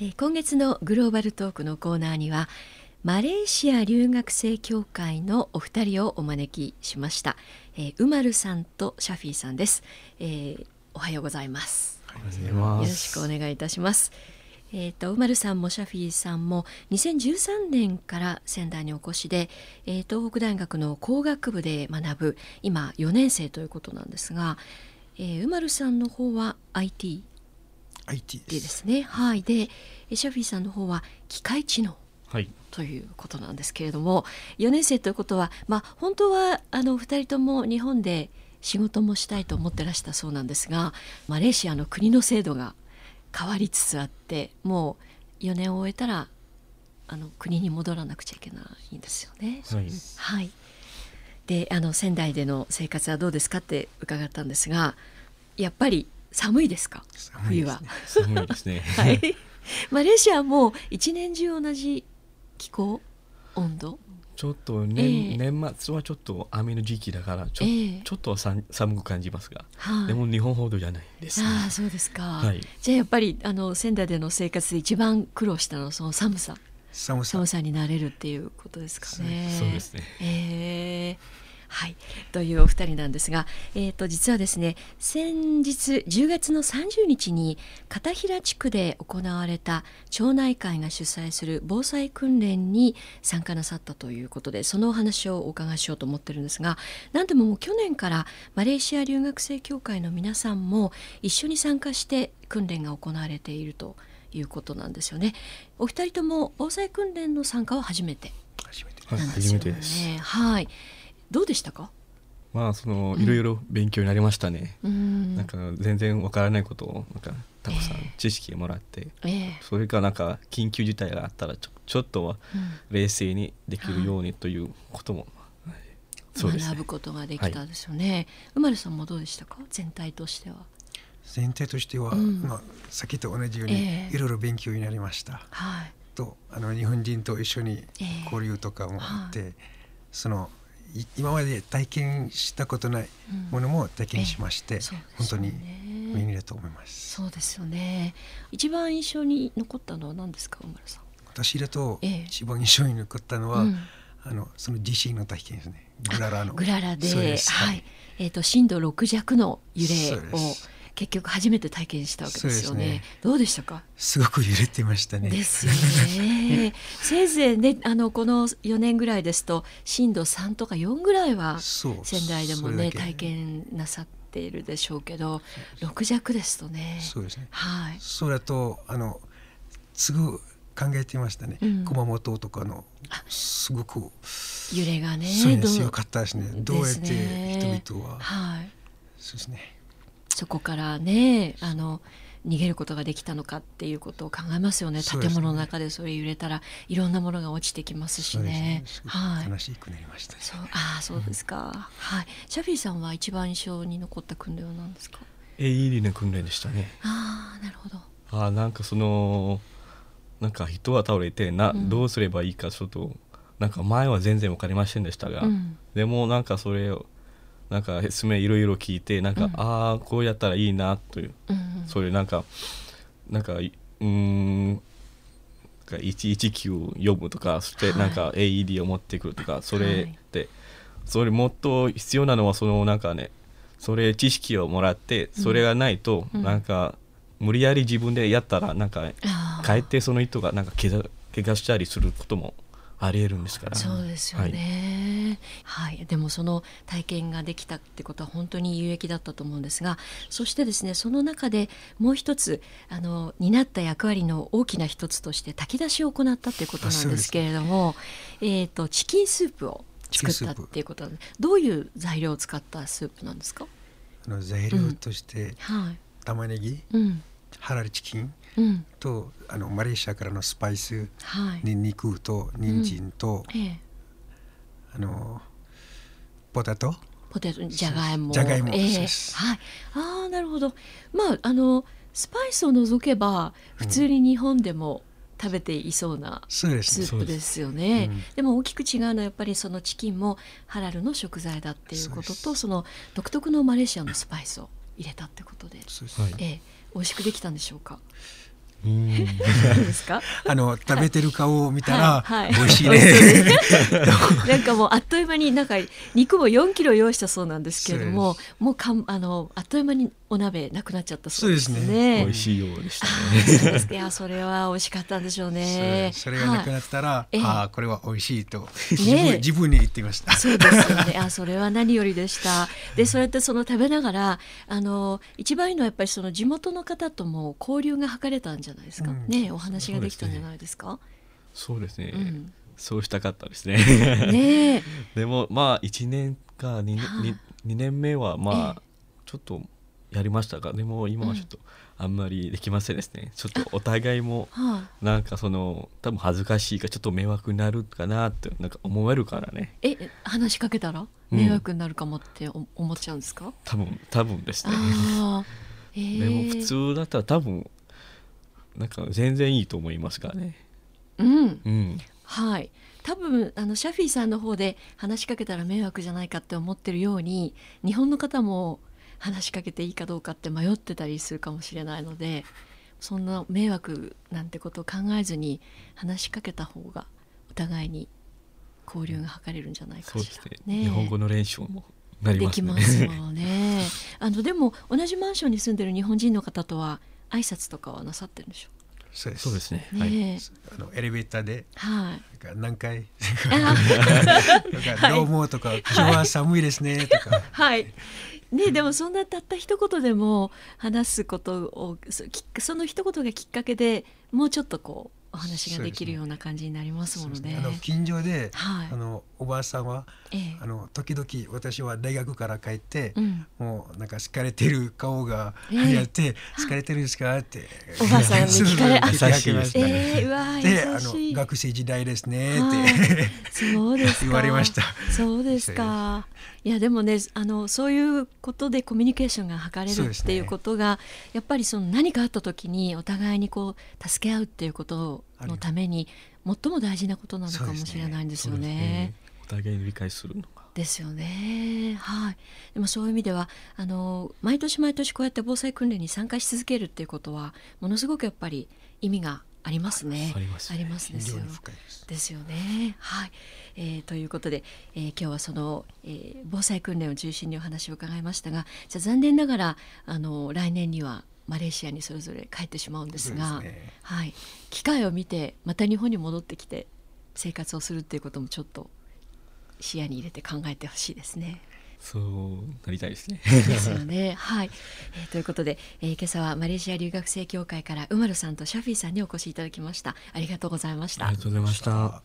えー今月のグローバルトークのコーナーにはマレーシア留学生協会のお二人をお招きしました、えー、ウマルさんとシャフィーさんです、えーおはようございますよろす。しくお願いいたします。えー、とウマルさんもシャフィーさんも2013年から仙台にお越しで、えー東北大学の工学部で学ぶ今4年生ということなんですが、えー、ウマルさんの方は IT IT でで。ですすねはいでえーシャフィーさんの方は機械知能はい。ということなんですけれども4年生ということは、まあ、本当はあの2人とも日本で仕事もしたいと思ってらしたそうなんですがマレーシアの国の制度が変わりつつあってもう4年を終えたらあの国に戻らなくちゃいけないんですよね。はい。はい、であの仙台での生活はどうですかって伺ったんですがやっぱり寒いですか？冬は。寒いですね。はい、マレーシアはもう一年中同じ気候？温度？ちょっとえ年、え。年末はちょっと雨の時期だからちょ,、ええ。ちょっとさん寒く感じますが、はい。でも日本ほどじゃないです、ね。ああそうですか、はい。じゃあやっぱりあの仙台での生活で一番苦労したのはその寒さ。寒さ。寒さになれるっていうことですかね。そうですね。えーはいというお二人なんですが、えー、と実はですね先日10月の30日に片平地区で行われた町内会が主催する防災訓練に参加なさったということでそのお話をお伺いしようと思ってるんですが何でももう去年からマレーシア留学生協会の皆さんも一緒に参加して訓練が行われているということなんですよね。お二人とも防災訓練の参加は初めて初めてはい、なんですよね。初めてです。はい。どうでしたか？まあそのうんいろいろ勉強になりましたね。うんなんか全然わからないことをなんかたくさんええ知識をもらって、ええそれからなんか緊急事態があったらちょちょっとはうん冷静にできるようにということも、はいそうですね学ぶ。ことができたですよね。うまるさんもどうでしたか？全体としては。全体としては、うんまあ、先と同じようにええいろいろ勉強になりました、はい。とあの日本人と一緒にええ交流とかもあって、そのい今まで体験したことないうん。ものも体験しまして、うです本当に便利だと思います。そうですよね。一番印象に残ったのは何ですか、うまるさん？私だとええ。一番印象に残ったのは、うん。あのその地震の体験ですね。グララの。グララで、そうです。はい。えっ、と震度6弱の揺れを結局初めて体験したわけですよね。ねどうでしたか？すごく揺れてましたねですよね。せいぜいねあのこの4年ぐらいですと震度3とか4ぐらいは仙台でもね体験なさっているでしょうけど6弱ですとね。そうですねはい。それだとあのすぐ考えてましたね、うん熊本とかのあすごく揺れがねそうでどうすよかったですねどうやってね人々は、はい。そうですねそこからねあの逃げることができたのかっていうことを考えますよね。建物の中でそれ揺れたらいろんなものが落ちてきますしね。ね。はい。悲しくなりましたね、そうああそうですか、はい。シャフィーさんは一番印象に残った訓練は何ですか？AED の訓練でしたね。ああなるほど。あーなんかそのなんか人が倒れてな、うん。どうすればいいかちょっとなんか前は全然分かりませんでしたが、うん。でもなんかそれをなんか説明いろいろ聞いてなんか、うん。ああこうやったらいいなという、うんそれなんかなんかいうーんなんか119呼ぶとかそしてはい。なんか AED を持ってくるとかそはい。れって、それもっと必要なのはそのなんかねそれ知識をもらってそれがないと、うん。なんか無理やり自分でやったらなんかあー。かえってその人がなんか怪我怪我したりすることもありえるんですから。そうですよね、はい。でもその体験ができたってことは本当に有益だったと思うんですがそしてですねその中でもう一つあの担った役割の大きな一つとして炊き出しを行ったっていうことなんですけれども、えー、とチキンスープを作ったっていうことなんでどういう材料を使ったスープなんですか？あの材料として、はい。玉ねぎうん。ハラルチキンうんとあのマレーシアからのスパイスはい、にんにくと人参と、ええ。あのポテト？ポテトじゃがいも。じゃがいも。ええ。そうです。はい。ああなるほど。まああのスパイスを除けば普通に日本でも食べていそうなスープですよね、うん。でも大きく違うのはやっぱりそのチキンもハラルの食材だっていうこととその独特のマレーシアのスパイスを入れたってことで、そうです。はいええ美味しくできたんでしょうか？ですかあの食べてる顔を見たら、はいはい美味しい美味しそうね。なんかもうあっという間になんか肉も4キロ用意したそうなんですけれどももうかんあのあっという間にお鍋なくなっちゃったそうですね。美味しいようでしたあね。いやそれは美味しかったんでしょうね。それそれがなくなったら、ええああこれは美味しいと自分自分に言ってました。そうですよね。あ、それは何よりでした。で、そうやってその食べながら、あの一番いいのはやっぱりその地元の方とも交流が図れたんじゃないですか。うんね、お話ができたんじゃないですか。そうですね。うんそうしたかったですね。ねえ、でもまあ1年か 2, はい2年目はまあえちょっとやりましたがでも今はちょっとあんまりできませんですね。ちょっとお互いもはなんかその多分恥ずかしいかちょっと迷惑になるかなってなんか思えるからねい。え、話しかけたら？うん迷惑になるかもってお思っちゃうんですか？多分多分ですね。え でも普通だったら多分なんか全然いいと思いますからね。うん、うん。はい。多分あのシャフィーさんの方で話しかけたら迷惑じゃないかって思ってるように日本の方も話しかけていいかどうかって迷ってたりするかもしれないのでそんな迷惑なんてことを考えずに話しかけた方がお互いに交流が図れるんじゃないかしら。ね。ねえ日本語の練習もなりでますね。きますもんね。あのでも同じマンションに住んでる日本人の方とは挨拶とかはなさってるんでしょ？そうです。そうですね。う。はい。ねあのエレベーターでえ、はい。なんか何回？あなんかどうもとか、今日は寒いですねとか。はい。ね、でもそんなたった一言でも話すことをその一言がきっかけでもうちょっとこうお話ができるような感じになりますものね。あの近所で、はい。あのおばあさんはええ。あの時々私は大学から帰って、うん、もうなんか疲れてる顔がええ。やって、疲れてるんですか？っておばあさんに聞かれ あそうそう聞きましたねええうわであ優しい。の学生時代ですねはいってそうですか。言われました。そうですか。いやでもねあのそういうことでコミュニケーションが図れるっていうことが、やっぱりその何かあった時にお互いにこう助け合うっていうことのために最も大事なことなのかもしれないんですよね。お互いに理解するのが。ですよね。はい。でもそういう意味ではあの毎年毎年こうやって防災訓練に参加し続けるっていうことはものすごくやっぱり意味がありますね。ありますありますですよです。ですよね。はい、えーということで、えー今日はその、えー防災訓練を中心にお話を伺いましたがじゃあ残念ながらあの来年にはマレーシアにそれぞれ帰ってしまうんですがねはい、機会を見てまた日本に戻ってきて生活をするっていうこともちょっと視野に入れて考えてほしいですね。そうなりたいですね。ですよね。はい、えーということで、えー今朝はマレーシア留学生協会からウマルさんとシャフィーさんにお越しいただきました。ありがとうございましたありが。とうございました。